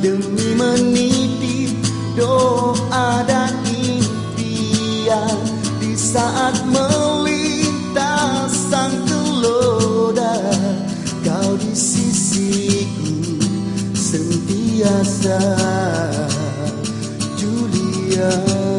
Demi menitip doa dan impian Di saat melintas sang keloda Kau di sisiku sentiasa Julia.